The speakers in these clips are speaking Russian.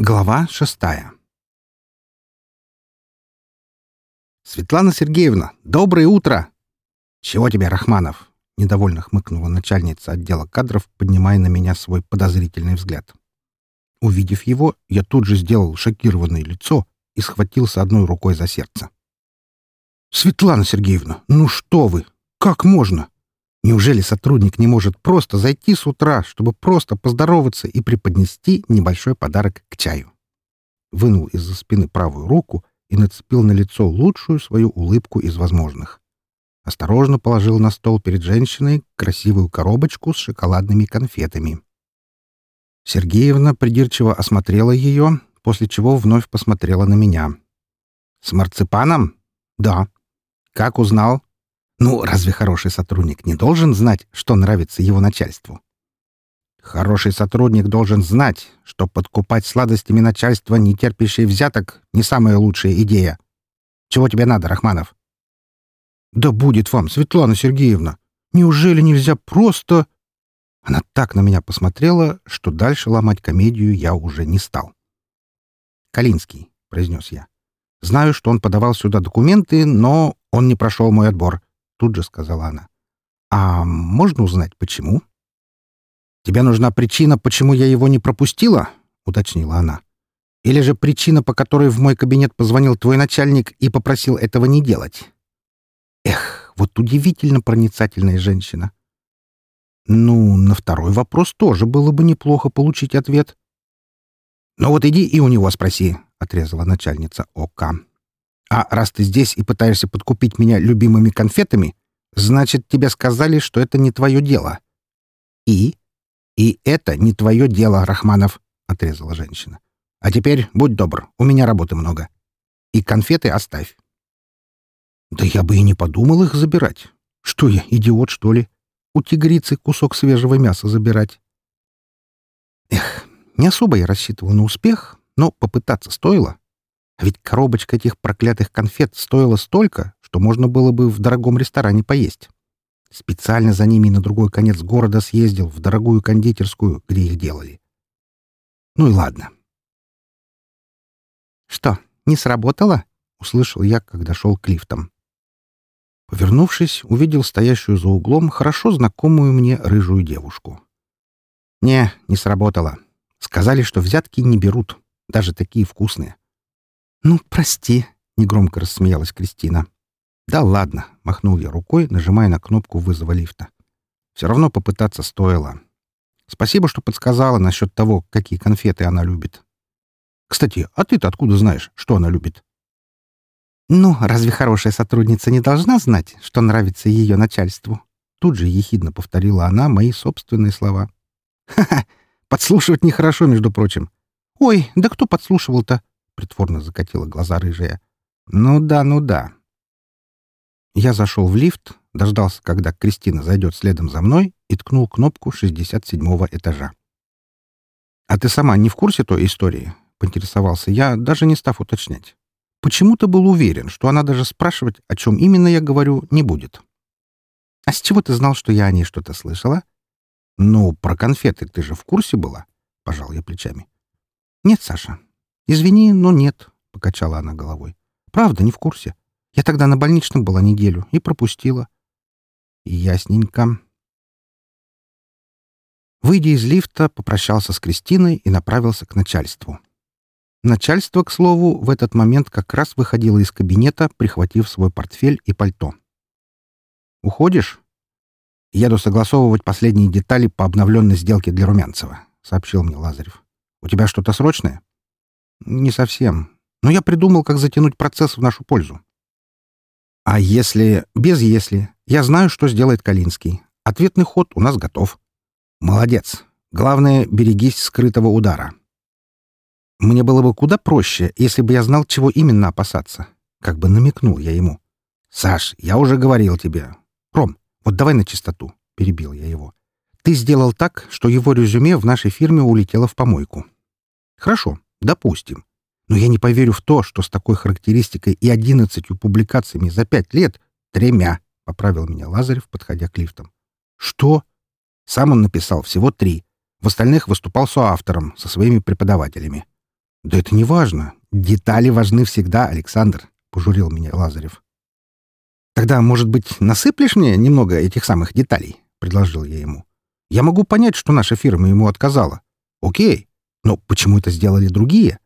Глава шестая «Светлана Сергеевна, доброе утро!» «Чего тебе, Рахманов?» — недовольно хмыкнула начальница отдела кадров, поднимая на меня свой подозрительный взгляд. Увидев его, я тут же сделал шокированное лицо и схватился одной рукой за сердце. «Светлана Сергеевна, ну что вы! Как можно? Неужели сотрудник не может просто зайти с утра, чтобы просто поздороваться и преподнести небольшой подарок к чаю? Вынул из-за спины правую руку и нацепил на лицо лучшую свою улыбку из возможных. Осторожно положил на стол перед женщиной красивую коробочку с шоколадными конфетами. Сергеевна придирчиво осмотрела ее, после чего вновь посмотрела на меня. «С марципаном?» «Да». «Как узнал?» Ну, разве хороший сотрудник не должен знать, что нравится его начальству? Хороший сотрудник должен знать, что подкупать сладостями начальства, не терпящее взяток, не самая лучшая идея. Чего тебе надо, Рахманов? Да будет вам, Светлана Сергеевна. Неужели нельзя просто... Она так на меня посмотрела, что дальше ломать комедию я уже не стал. «Калинский», — произнес я. «Знаю, что он подавал сюда документы, но он не прошел мой отбор тут же сказала она. «А можно узнать, почему?» «Тебе нужна причина, почему я его не пропустила?» — уточнила она. «Или же причина, по которой в мой кабинет позвонил твой начальник и попросил этого не делать?» «Эх, вот удивительно проницательная женщина!» «Ну, на второй вопрос тоже было бы неплохо получить ответ». «Ну вот иди и у него спроси», — отрезала начальница ОК. А раз ты здесь и пытаешься подкупить меня любимыми конфетами, значит, тебе сказали, что это не твое дело. И? И это не твое дело, Рахманов, — отрезала женщина. А теперь будь добр, у меня работы много. И конфеты оставь. Да я бы и не подумал их забирать. Что я, идиот, что ли? У тигрицы кусок свежего мяса забирать. Эх, не особо я рассчитывал на успех, но попытаться стоило. А ведь коробочка этих проклятых конфет стоила столько, что можно было бы в дорогом ресторане поесть. Специально за ними на другой конец города съездил, в дорогую кондитерскую, где их делали. Ну и ладно. «Что, не сработало?» — услышал я, когда шел к лифтам. Повернувшись, увидел стоящую за углом хорошо знакомую мне рыжую девушку. «Не, не сработало. Сказали, что взятки не берут, даже такие вкусные. «Ну, прости», — негромко рассмеялась Кристина. «Да ладно», — махнул я рукой, нажимая на кнопку вызова лифта. «Все равно попытаться стоило. Спасибо, что подсказала насчет того, какие конфеты она любит. Кстати, а ты-то откуда знаешь, что она любит?» «Ну, разве хорошая сотрудница не должна знать, что нравится ее начальству?» Тут же ехидно повторила она мои собственные слова. «Ха-ха! Подслушивать нехорошо, между прочим. Ой, да кто подслушивал-то? Притворно закатила глаза рыжая. «Ну да, ну да». Я зашел в лифт, дождался, когда Кристина зайдет следом за мной и ткнул кнопку 67-го этажа. «А ты сама не в курсе той истории?» — поинтересовался я, даже не став уточнять. Почему-то был уверен, что она даже спрашивать, о чем именно я говорю, не будет. «А с чего ты знал, что я о ней что-то слышала?» «Ну, про конфеты ты же в курсе была?» — пожал я плечами. «Нет, Саша, «Извини, но нет», — покачала она головой. «Правда, не в курсе. Я тогда на больничном была неделю и пропустила». «Ясненько». Выйдя из лифта, попрощался с Кристиной и направился к начальству. Начальство, к слову, в этот момент как раз выходило из кабинета, прихватив свой портфель и пальто. «Уходишь?» «Еду согласовывать последние детали по обновленной сделке для Румянцева», — сообщил мне Лазарев. «У тебя что-то срочное?» Не совсем. Но я придумал, как затянуть процесс в нашу пользу. А если... Без «если». Я знаю, что сделает Калинский. Ответный ход у нас готов. Молодец. Главное, берегись скрытого удара. Мне было бы куда проще, если бы я знал, чего именно опасаться. Как бы намекнул я ему. «Саш, я уже говорил тебе. Ром, вот давай на чистоту», — перебил я его. «Ты сделал так, что его резюме в нашей фирме улетело в помойку». «Хорошо. Допустим. Но я не поверю в то, что с такой характеристикой и одиннадцатью публикациями за пять лет тремя, — поправил меня Лазарев, подходя к лифтам. Что? Сам он написал всего три. В остальных выступал соавтором, со своими преподавателями. «Да это не важно. Детали важны всегда, Александр», — пожурил меня Лазарев. «Тогда, может быть, насыплешь мне немного этих самых деталей?» — предложил я ему. «Я могу понять, что наша фирма ему отказала. Окей, но почему это сделали другие?»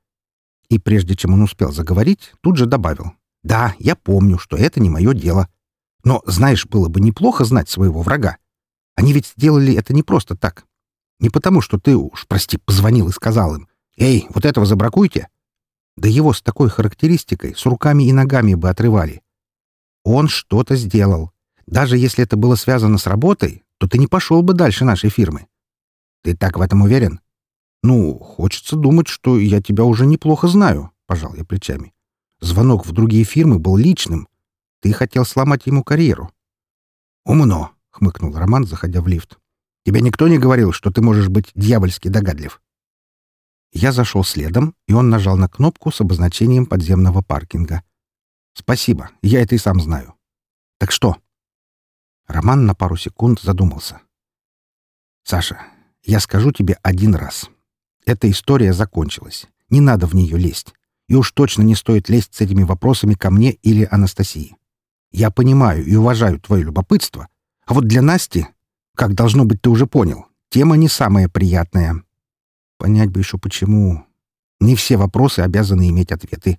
И прежде чем он успел заговорить, тут же добавил. «Да, я помню, что это не мое дело. Но, знаешь, было бы неплохо знать своего врага. Они ведь сделали это не просто так. Не потому, что ты уж, прости, позвонил и сказал им, «Эй, вот этого забракуйте!» Да его с такой характеристикой с руками и ногами бы отрывали. Он что-то сделал. Даже если это было связано с работой, то ты не пошел бы дальше нашей фирмы. Ты так в этом уверен? Ну, хочется думать, что я тебя уже неплохо знаю, — пожал я плечами. Звонок в другие фирмы был личным. Ты хотел сломать ему карьеру. Умно, — хмыкнул Роман, заходя в лифт. Тебе никто не говорил, что ты можешь быть дьявольски догадлив? Я зашел следом, и он нажал на кнопку с обозначением подземного паркинга. «Спасибо, я это и сам знаю. Так что?» Роман на пару секунд задумался. «Саша, я скажу тебе один раз. Эта история закончилась. Не надо в нее лезть. И уж точно не стоит лезть с этими вопросами ко мне или Анастасии. Я понимаю и уважаю твое любопытство, а вот для Насти, как должно быть, ты уже понял, тема не самая приятная. Понять бы еще почему. Не все вопросы обязаны иметь ответы.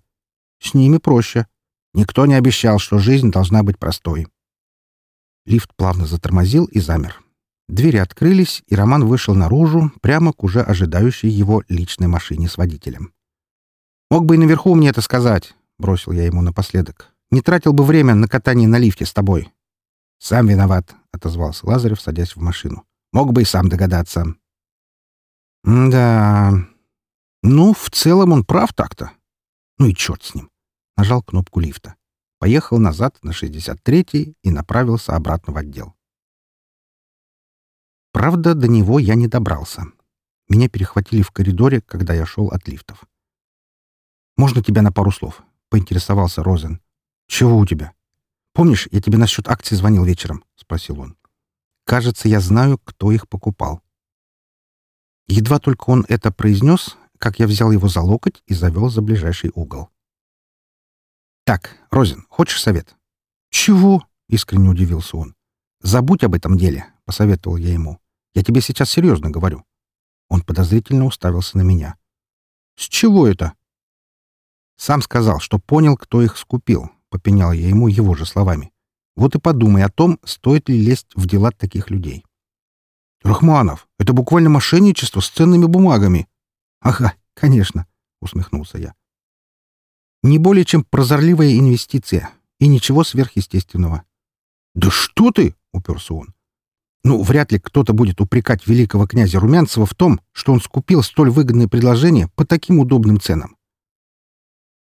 С ними проще. Никто не обещал, что жизнь должна быть простой. Лифт плавно затормозил и замер. Двери открылись, и Роман вышел наружу, прямо к уже ожидающей его личной машине с водителем. «Мог бы и наверху мне это сказать», — бросил я ему напоследок. «Не тратил бы время на катание на лифте с тобой». «Сам виноват», — отозвался Лазарев, садясь в машину. «Мог бы и сам догадаться». Да. Ну, в целом он прав так-то. Ну и черт с ним. Нажал кнопку лифта. Поехал назад на 63-й и направился обратно в отдел. Правда, до него я не добрался. Меня перехватили в коридоре, когда я шел от лифтов. «Можно тебя на пару слов?» — поинтересовался Розен. «Чего у тебя?» «Помнишь, я тебе насчет акций звонил вечером?» — спросил он. «Кажется, я знаю, кто их покупал. Едва только он это произнес, как я взял его за локоть и завел за ближайший угол. «Так, Розин, хочешь совет?» «Чего?» — искренне удивился он. «Забудь об этом деле», — посоветовал я ему. «Я тебе сейчас серьезно говорю». Он подозрительно уставился на меня. «С чего это?» «Сам сказал, что понял, кто их скупил», — попенял я ему его же словами. «Вот и подумай о том, стоит ли лезть в дела таких людей». «Рахманов, это буквально мошенничество с ценными бумагами». «Ага, конечно», — усмехнулся я. «Не более чем прозорливая инвестиция и ничего сверхъестественного». «Да что ты!» — уперся он. «Ну, вряд ли кто-то будет упрекать великого князя Румянцева в том, что он скупил столь выгодное предложение по таким удобным ценам».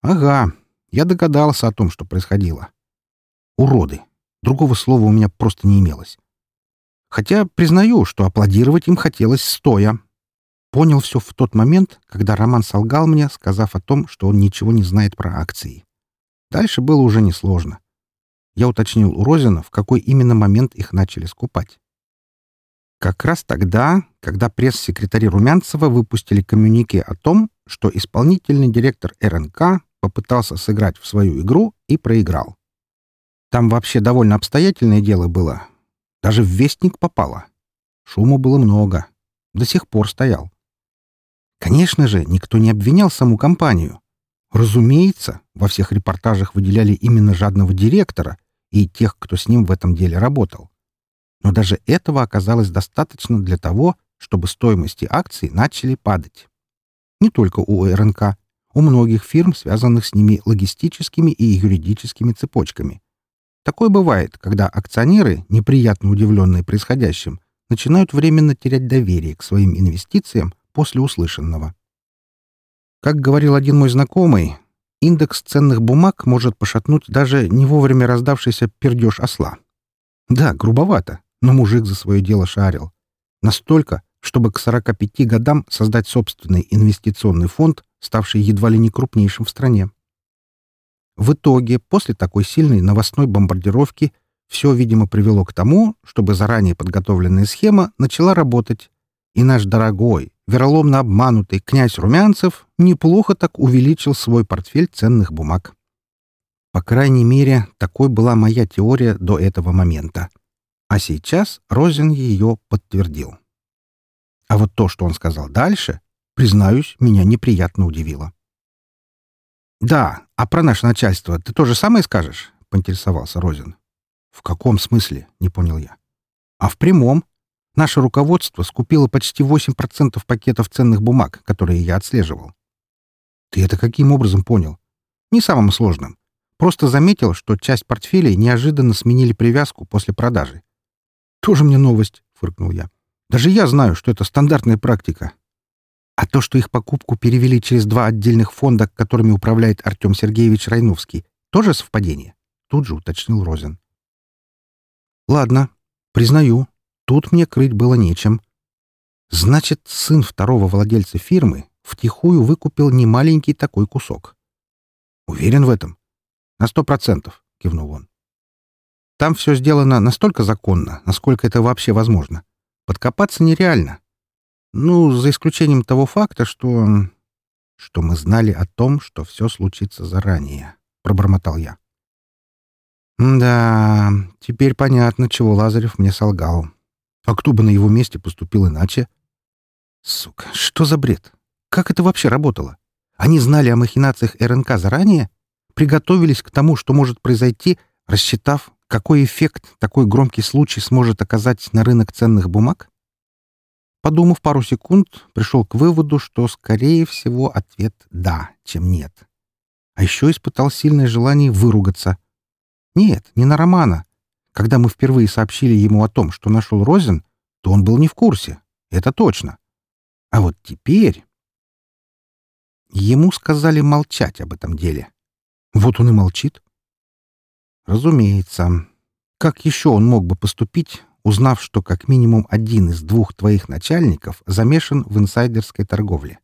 «Ага, я догадался о том, что происходило. Уроды. Другого слова у меня просто не имелось. Хотя признаю, что аплодировать им хотелось стоя. Понял все в тот момент, когда Роман солгал мне, сказав о том, что он ничего не знает про акции. Дальше было уже несложно. Я уточнил у Розина, в какой именно момент их начали скупать. Как раз тогда, когда пресс-секретари Румянцева выпустили коммюнике о том, что исполнительный директор РНК попытался сыграть в свою игру и проиграл. Там вообще довольно обстоятельное дело было, даже в вестник попало. Шума было много. До сих пор стоял. Конечно же, никто не обвинял саму компанию. Разумеется, во всех репортажах выделяли именно жадного директора и тех, кто с ним в этом деле работал. Но даже этого оказалось достаточно для того, чтобы стоимости акций начали падать. Не только у РНК, у многих фирм, связанных с ними логистическими и юридическими цепочками. Такое бывает, когда акционеры, неприятно удивленные происходящим, начинают временно терять доверие к своим инвестициям после услышанного. Как говорил один мой знакомый, индекс ценных бумаг может пошатнуть даже не вовремя раздавшийся пердеж осла. Да, грубовато, но мужик за свое дело шарил. Настолько, чтобы к 45 годам создать собственный инвестиционный фонд, ставший едва ли не крупнейшим в стране. В итоге, после такой сильной новостной бомбардировки, все, видимо, привело к тому, чтобы заранее подготовленная схема начала работать, и наш дорогой, вероломно обманутый князь Румянцев неплохо так увеличил свой портфель ценных бумаг. По крайней мере, такой была моя теория до этого момента. А сейчас Розин ее подтвердил. А вот то, что он сказал дальше, признаюсь, меня неприятно удивило. «Да, а про наше начальство ты то же самое скажешь?» — поинтересовался Розин. «В каком смысле?» — не понял я. «А в прямом. Наше руководство скупило почти 8% пакетов ценных бумаг, которые я отслеживал». «Ты это каким образом понял?» «Не самым сложным. Просто заметил, что часть портфелей неожиданно сменили привязку после продажи». «Тоже мне новость», — фыркнул я. «Даже я знаю, что это стандартная практика. А то, что их покупку перевели через два отдельных фонда, которыми управляет Артем Сергеевич Райновский, тоже совпадение?» Тут же уточнил Розин. «Ладно, признаю, тут мне крыть было нечем. Значит, сын второго владельца фирмы втихую выкупил немаленький такой кусок. Уверен в этом? На сто процентов, кивнул он. Там все сделано настолько законно, насколько это вообще возможно. Подкопаться нереально. Ну, за исключением того факта, что... что мы знали о том, что все случится заранее, — пробормотал я. Да, теперь понятно, чего Лазарев мне солгал. А кто бы на его месте поступил иначе? Сука, что за бред? Как это вообще работало? Они знали о махинациях РНК заранее? Приготовились к тому, что может произойти, рассчитав, какой эффект такой громкий случай сможет оказать на рынок ценных бумаг? Подумав пару секунд, пришел к выводу, что, скорее всего, ответ «да», чем «нет». А еще испытал сильное желание выругаться. Нет, не на Романа. Когда мы впервые сообщили ему о том, что нашел Розен, то он был не в курсе. Это точно. А вот теперь... Ему сказали молчать об этом деле. Вот он и молчит. Разумеется. Как еще он мог бы поступить, узнав, что как минимум один из двух твоих начальников замешан в инсайдерской торговле.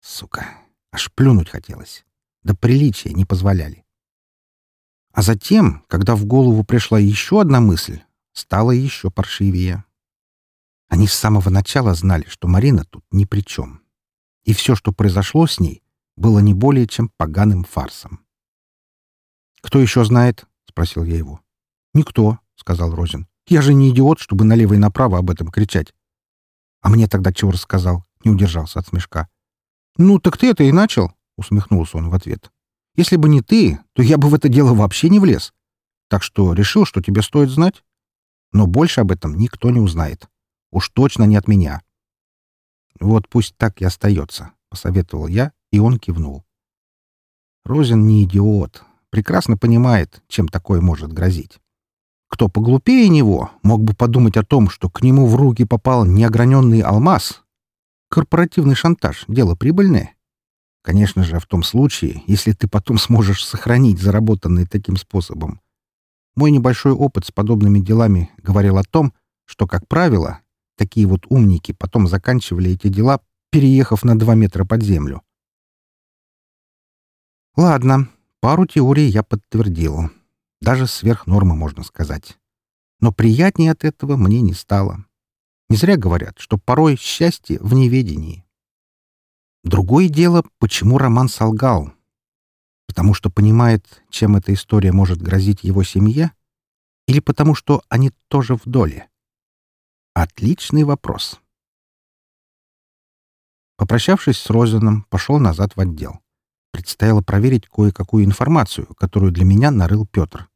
Сука, аж плюнуть хотелось. Да приличия не позволяли. А затем, когда в голову пришла еще одна мысль, стало еще паршивее. Они с самого начала знали, что Марина тут ни при чем. И все, что произошло с ней, было не более чем поганым фарсом. «Кто еще знает?» — спросил я его. «Никто», — сказал Розин. Я же не идиот, чтобы налево и направо об этом кричать. А мне тогда чего рассказал? Не удержался от смешка. Ну, так ты это и начал, усмехнулся он в ответ. Если бы не ты, то я бы в это дело вообще не влез. Так что решил, что тебе стоит знать. Но больше об этом никто не узнает. Уж точно не от меня. Вот пусть так и остается, посоветовал я, и он кивнул. Розин не идиот, прекрасно понимает, чем такое может грозить. Кто поглупее него, мог бы подумать о том, что к нему в руки попал неограненный алмаз. Корпоративный шантаж — дело прибыльное. Конечно же, в том случае, если ты потом сможешь сохранить заработанное таким способом. Мой небольшой опыт с подобными делами говорил о том, что, как правило, такие вот умники потом заканчивали эти дела, переехав на два метра под землю. Ладно, пару теорий я подтвердил. Даже сверх нормы, можно сказать. Но приятнее от этого мне не стало. Не зря говорят, что порой счастье в неведении. Другое дело, почему Роман солгал. Потому что понимает, чем эта история может грозить его семье? Или потому что они тоже в доле? Отличный вопрос. Попрощавшись с Розином, пошел назад в отдел. Предстояло проверить кое-какую информацию, которую для меня нарыл Петр.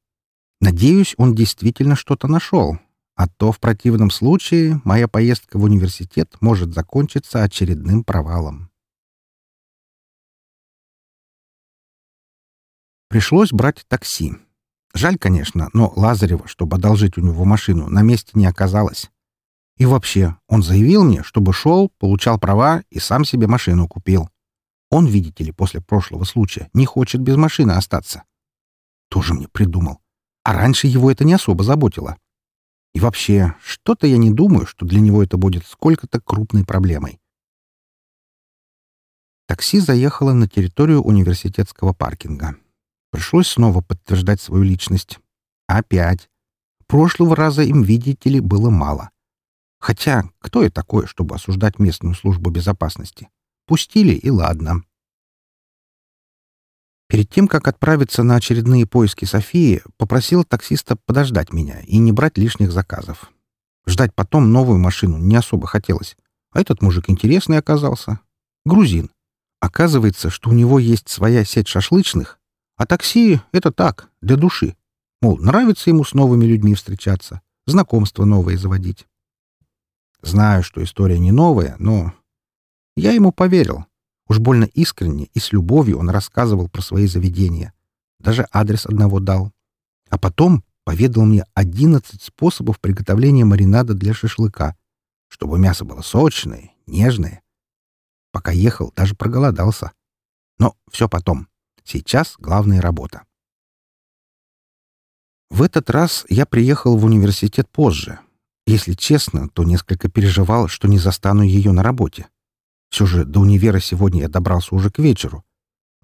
Надеюсь, он действительно что-то нашел, а то в противном случае моя поездка в университет может закончиться очередным провалом. Пришлось брать такси. Жаль, конечно, но Лазарева, чтобы одолжить у него машину, на месте не оказалось. И вообще, он заявил мне, чтобы шел, получал права и сам себе машину купил. Он, видите ли, после прошлого случая не хочет без машины остаться. Тоже мне придумал. А раньше его это не особо заботило. И вообще, что-то я не думаю, что для него это будет сколько-то крупной проблемой. Такси заехало на территорию университетского паркинга. Пришлось снова подтверждать свою личность. Опять. Прошлого раза им, видите ли, было мало. Хотя, кто я такой, чтобы осуждать местную службу безопасности? Пустили, и ладно. Перед тем, как отправиться на очередные поиски Софии, попросил таксиста подождать меня и не брать лишних заказов. Ждать потом новую машину не особо хотелось. А этот мужик интересный оказался. Грузин. Оказывается, что у него есть своя сеть шашлычных, а такси — это так, для души. Мол, нравится ему с новыми людьми встречаться, знакомства новые заводить. Знаю, что история не новая, но я ему поверил. Уж больно искренне и с любовью он рассказывал про свои заведения. Даже адрес одного дал. А потом поведал мне 11 способов приготовления маринада для шашлыка, чтобы мясо было сочное, нежное. Пока ехал, даже проголодался. Но все потом. Сейчас главная работа. В этот раз я приехал в университет позже. Если честно, то несколько переживал, что не застану ее на работе. Все же до универа сегодня я добрался уже к вечеру.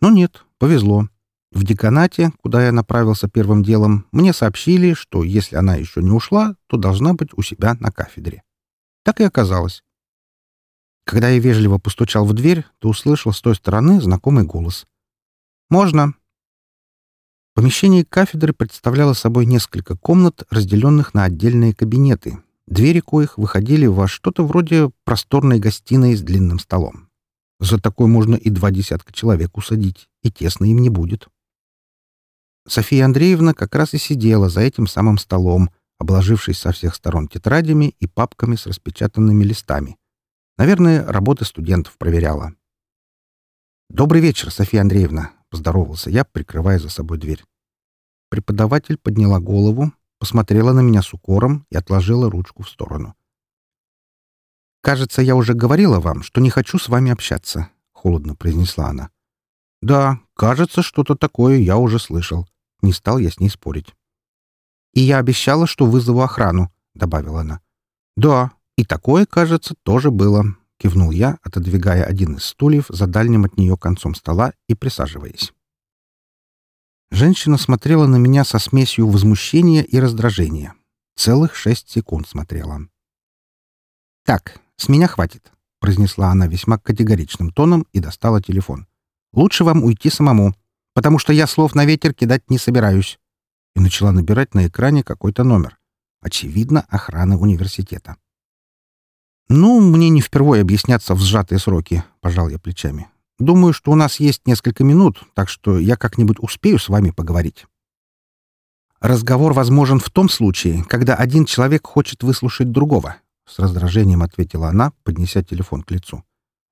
Но нет, повезло. В деканате, куда я направился первым делом, мне сообщили, что если она еще не ушла, то должна быть у себя на кафедре. Так и оказалось. Когда я вежливо постучал в дверь, то услышал с той стороны знакомый голос. «Можно». Помещение кафедры представляло собой несколько комнат, разделенных на отдельные кабинеты, двери коих выходили во что-то вроде просторной гостиной с длинным столом. За такой можно и два десятка человек усадить, и тесно им не будет. София Андреевна как раз и сидела за этим самым столом, обложившись со всех сторон тетрадями и папками с распечатанными листами. Наверное, работы студентов проверяла. «Добрый вечер, София Андреевна», — поздоровался я, прикрывая за собой дверь. Преподаватель подняла голову, посмотрела на меня с укором и отложила ручку в сторону. «Кажется, я уже говорила вам, что не хочу с вами общаться», — холодно произнесла она. «Да, кажется, что-то такое я уже слышал. Не стал я с ней спорить. «И я обещала, что вызову охрану», — добавила она. «Да, и такое, кажется, тоже было», — кивнул я, отодвигая один из стульев за дальним от нее концом стола и присаживаясь. Женщина смотрела на меня со смесью возмущения и раздражения. Целых шесть секунд смотрела. «Так, с меня хватит», — произнесла она весьма категоричным тоном и достала телефон. «Лучше вам уйти самому потому что я слов на ветер кидать не собираюсь». И начала набирать на экране какой-то номер. Очевидно, охраны университета. «Ну, мне не впервые объясняться в сжатые сроки», — пожал я плечами. «Думаю, что у нас есть несколько минут, так что я как-нибудь успею с вами поговорить». «Разговор возможен в том случае, когда один человек хочет выслушать другого», — с раздражением ответила она, поднеся телефон к лицу.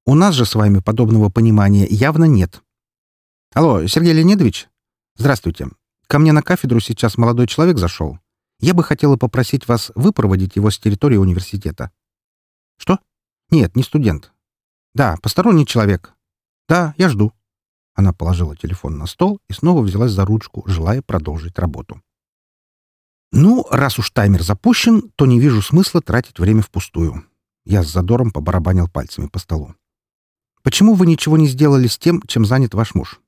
«У нас же с вами подобного понимания явно нет. Алло, Сергей Леонидович? Здравствуйте. Ко мне на кафедру сейчас молодой человек зашел. Я бы хотела попросить вас выпроводить его с территории университета. Что? Нет, не студент. Да, посторонний человек. Да, я жду. Она положила телефон на стол и снова взялась за ручку, желая продолжить работу. «Ну, раз уж таймер запущен, то не вижу смысла тратить время впустую». Я с задором побарабанил пальцами по столу. «Почему вы ничего не сделали с тем, чем занят ваш муж?»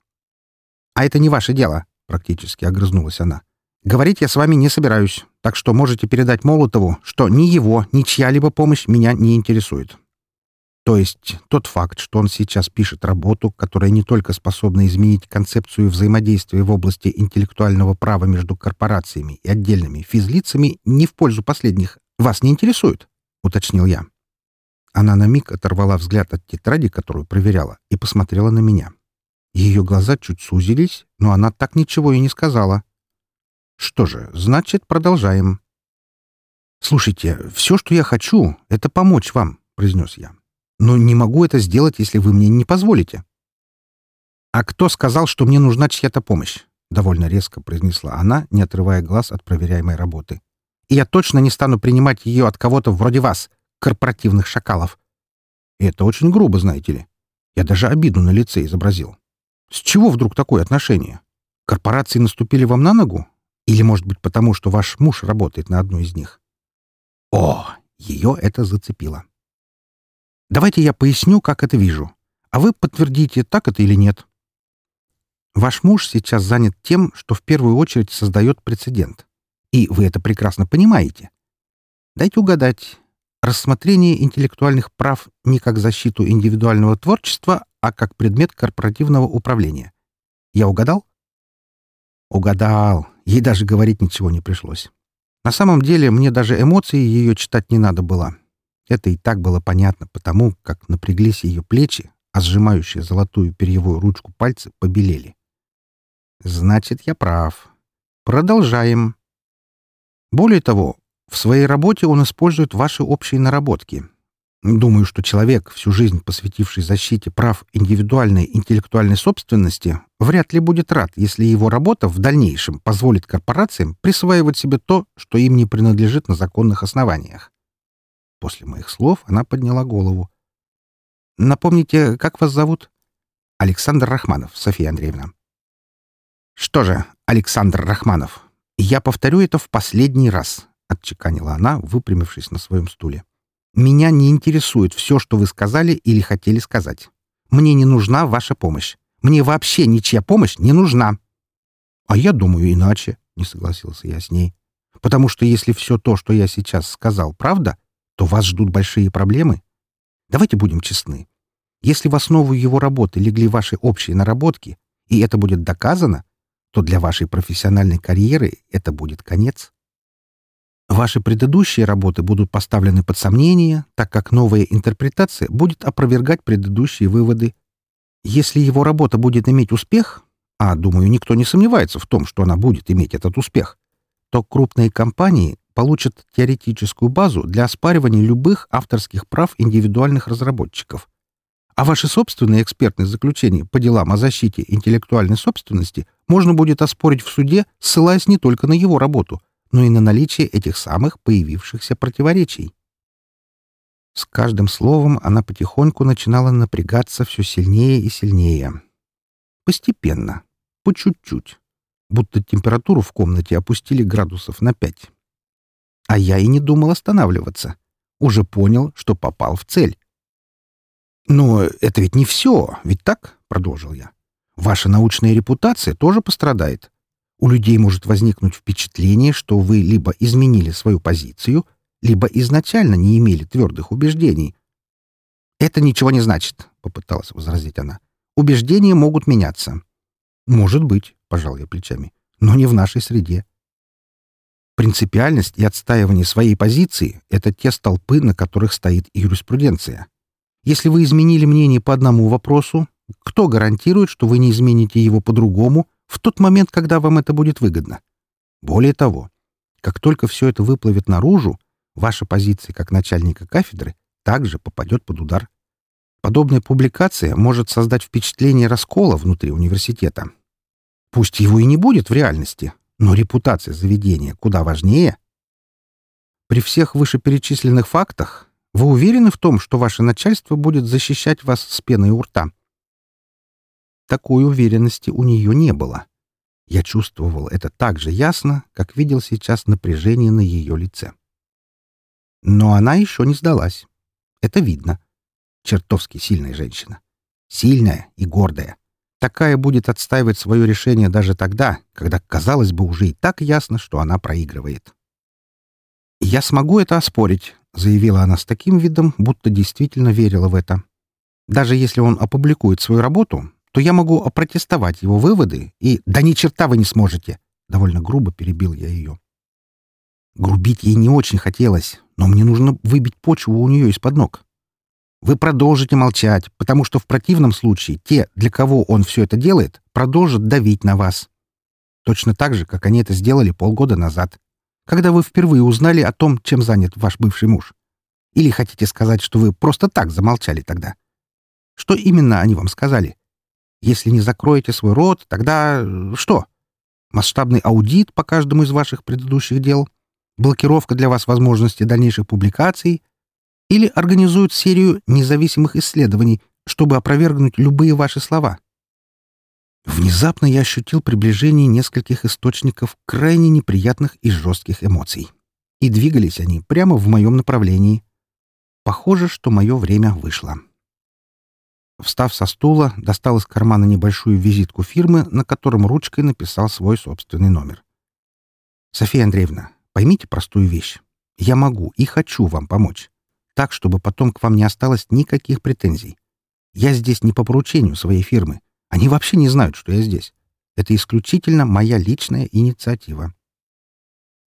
«А это не ваше дело», — практически огрызнулась она. «Говорить я с вами не собираюсь, так что можете передать Молотову, что ни его, ни чья-либо помощь меня не интересует». То есть тот факт, что он сейчас пишет работу, которая не только способна изменить концепцию взаимодействия в области интеллектуального права между корпорациями и отдельными физлицами, не в пользу последних, вас не интересует, — уточнил я. Она на миг оторвала взгляд от тетради, которую проверяла, и посмотрела на меня. Ее глаза чуть сузились, но она так ничего и не сказала. Что же, значит, продолжаем. «Слушайте, все, что я хочу, — это помочь вам», — произнес я. «Но не могу это сделать, если вы мне не позволите». «А кто сказал, что мне нужна чья-то помощь?» — довольно резко произнесла она, не отрывая глаз от проверяемой работы. «И я точно не стану принимать ее от кого-то вроде вас, корпоративных шакалов». И это очень грубо, знаете ли. Я даже обиду на лице изобразил. С чего вдруг такое отношение? Корпорации наступили вам на ногу? Или, может быть, потому что ваш муж работает на одной из них? О, ее это зацепило. Давайте я поясню, как это вижу. А вы подтвердите, так это или нет. Ваш муж сейчас занят тем, что в первую очередь создает прецедент. И вы это прекрасно понимаете. Дайте угадать. рассмотрение интеллектуальных прав не как защиту индивидуального творчества, а как предмет корпоративного управления. Я угадал? Угадал. Ей даже говорить ничего не пришлось. На самом деле, мне даже эмоции ее читать не надо было. Это и так было понятно, потому как напряглись ее плечи, а сжимающие золотую перьевую ручку пальцы побелели. Значит, я прав. Продолжаем. Более того, в своей работе он использует ваши общие наработки. Думаю, что человек, всю жизнь посвятивший защите прав индивидуальной интеллектуальной собственности, вряд ли будет рад, если его работа в дальнейшем позволит корпорациям присваивать себе то, что им не принадлежит на законных основаниях. После моих слов она подняла голову. «Напомните, как вас зовут?» «Александр Рахманов, София Андреевна». «Что же, Александр Рахманов, я повторю это в последний раз», — отчеканила она, выпрямившись на своем стуле. Меня не интересует все, что вы сказали или хотели сказать. Мне не нужна ваша помощь. Мне вообще ничья помощь не нужна. А я думаю иначе, не согласился я с ней. Потому что если все то, что я сейчас сказал, правда, то вас ждут большие проблемы. Давайте будем честны. Если в основу его работы легли ваши общие наработки, и это будет доказано, то для вашей профессиональной карьеры это будет конец. Ваши предыдущие работы будут поставлены под сомнение, так как новая интерпретация будет опровергать предыдущие выводы. Если его работа будет иметь успех, а, думаю, никто не сомневается в том, что она будет иметь этот успех, то крупные компании получат теоретическую базу для оспаривания любых авторских прав индивидуальных разработчиков. А ваши собственные экспертные заключения по делам о защите интеллектуальной собственности можно будет оспорить в суде, ссылаясь не только на его работу — но и на наличие этих самых появившихся противоречий. С каждым словом она потихоньку начинала напрягаться все сильнее и сильнее. Постепенно, по чуть-чуть, будто температуру в комнате опустили градусов на пять. А я и не думал останавливаться. Уже понял, что попал в цель. «Но это ведь не все, ведь так?» — продолжил я. «Ваша научная репутация тоже пострадает. У людей может возникнуть впечатление, что вы либо изменили свою позицию, либо изначально не имели твердых убеждений. «Это ничего не значит», — попыталась возразить она. «Убеждения могут меняться». «Может быть», — пожал я плечами, — «но не в нашей среде». Принципиальность и отстаивание своей позиции — это те столпы, на которых стоит юриспруденция. Если вы изменили мнение по одному вопросу, кто гарантирует, что вы не измените его по другому в тот момент, когда вам это будет выгодно. Более того, как только все это выплывет наружу, ваша позиция как начальника кафедры также попадет под удар. Подобная публикация может создать впечатление раскола внутри университета. Пусть его и не будет в реальности, но репутация заведения куда важнее. При всех вышеперечисленных фактах вы уверены в том, что ваше начальство будет защищать вас с пеной у рта? Такой уверенности у нее не было. Я чувствовал это так же ясно, как видел сейчас напряжение на ее лице. Но она еще не сдалась. Это видно. Чертовски сильная женщина. Сильная и гордая. Такая будет отстаивать свое решение даже тогда, когда, казалось бы, уже и так ясно, что она проигрывает. «Я смогу это оспорить», — заявила она с таким видом, будто действительно верила в это. «Даже если он опубликует свою работу, то я могу опротестовать его выводы и... Да ни черта вы не сможете!» Довольно грубо перебил я ее. Грубить ей не очень хотелось, но мне нужно выбить почву у нее из-под ног. Вы продолжите молчать, потому что в противном случае те, для кого он все это делает, продолжат давить на вас. Точно так же, как они это сделали полгода назад, когда вы впервые узнали о том, чем занят ваш бывший муж. Или хотите сказать, что вы просто так замолчали тогда? Что именно они вам сказали? Если не закроете свой рот, тогда э, что? Масштабный аудит по каждому из ваших предыдущих дел? Блокировка для вас возможности дальнейших публикаций? Или организуют серию независимых исследований, чтобы опровергнуть любые ваши слова? Внезапно я ощутил приближение нескольких источников крайне неприятных и жестких эмоций. И двигались они прямо в моем направлении. Похоже, что мое время вышло. Встав со стула, достал из кармана небольшую визитку фирмы, на котором ручкой написал свой собственный номер. «София Андреевна, поймите простую вещь. Я могу и хочу вам помочь. Так, чтобы потом к вам не осталось никаких претензий. Я здесь не по поручению своей фирмы. Они вообще не знают, что я здесь. Это исключительно моя личная инициатива.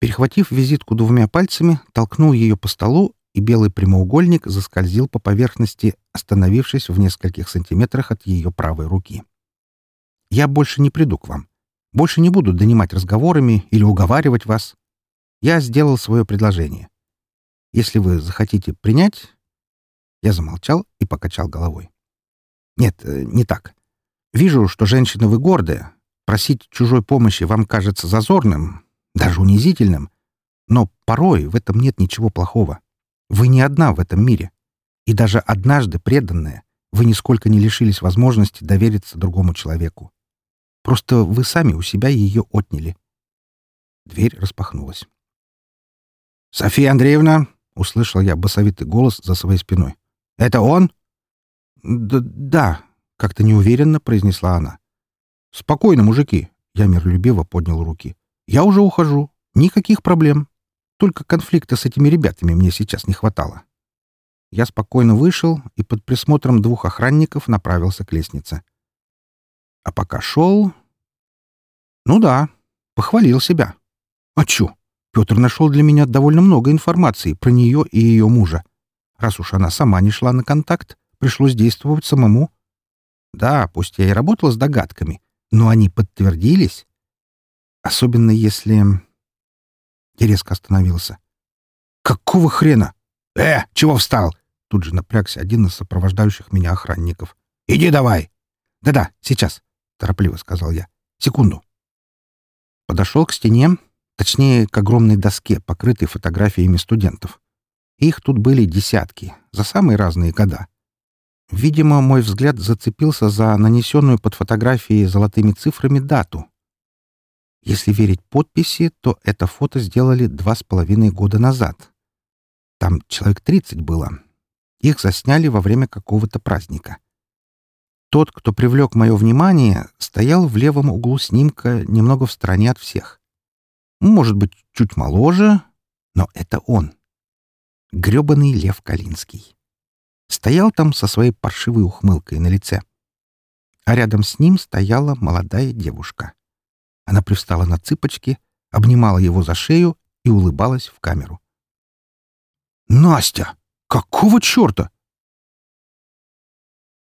Перехватив визитку двумя пальцами, толкнул ее по столу, и белый прямоугольник заскользил по поверхности, остановившись в нескольких сантиметрах от ее правой руки. «Я больше не приду к вам. Больше не буду донимать разговорами или уговаривать вас. Я сделал свое предложение. Если вы захотите принять...» Я замолчал и покачал головой. «Нет, э, не так. Вижу, что женщина вы гордая. Просить чужой помощи вам кажется зазорным, даже унизительным. Но порой в этом нет ничего плохого. Вы не одна в этом мире. И даже однажды преданная, вы нисколько не лишились возможности довериться другому человеку. Просто вы сами у себя ее отняли. Дверь распахнулась. «София Андреевна!» — услышал я басовитый голос за своей спиной. «Это он?» Д «Да», — как-то неуверенно произнесла она. «Спокойно, мужики!» — я миролюбиво поднял руки. Я уже ухожу. Никаких проблем. Только конфликта с этими ребятами мне сейчас не хватало. Я спокойно вышел и под присмотром двух охранников направился к лестнице. А пока шел... Ну да, похвалил себя. А чё? Петр нашел для меня довольно много информации про нее и ее мужа. Раз уж она сама не шла на контакт, пришлось действовать самому. Да, пусть я и работал с догадками, но они подтвердились. Особенно если... Я резко остановился. «Какого хрена? Э, чего встал?» Тут же напрягся один из сопровождающих меня охранников. «Иди давай!» «Да-да, сейчас», — торопливо сказал я. «Секунду». Подошел к стене, точнее, к огромной доске, покрытой фотографиями студентов. Их тут были десятки, за самые разные года. Видимо, мой взгляд зацепился за нанесенную под фотографией золотыми цифрами дату если верить подписи, то это фото сделали два с половиной года назад. Там человек тридцать было. Их засняли во время какого-то праздника. Тот, кто привлек мое внимание, стоял в левом углу снимка немного в стороне от всех. Может быть, чуть моложе, но это он. Грёбаный Лев Калинский. Стоял там со своей паршивой ухмылкой на лице. А рядом с ним стояла молодая девушка. Она привстала на цыпочки, обнимала его за шею и улыбалась в камеру. «Настя! Какого черта?»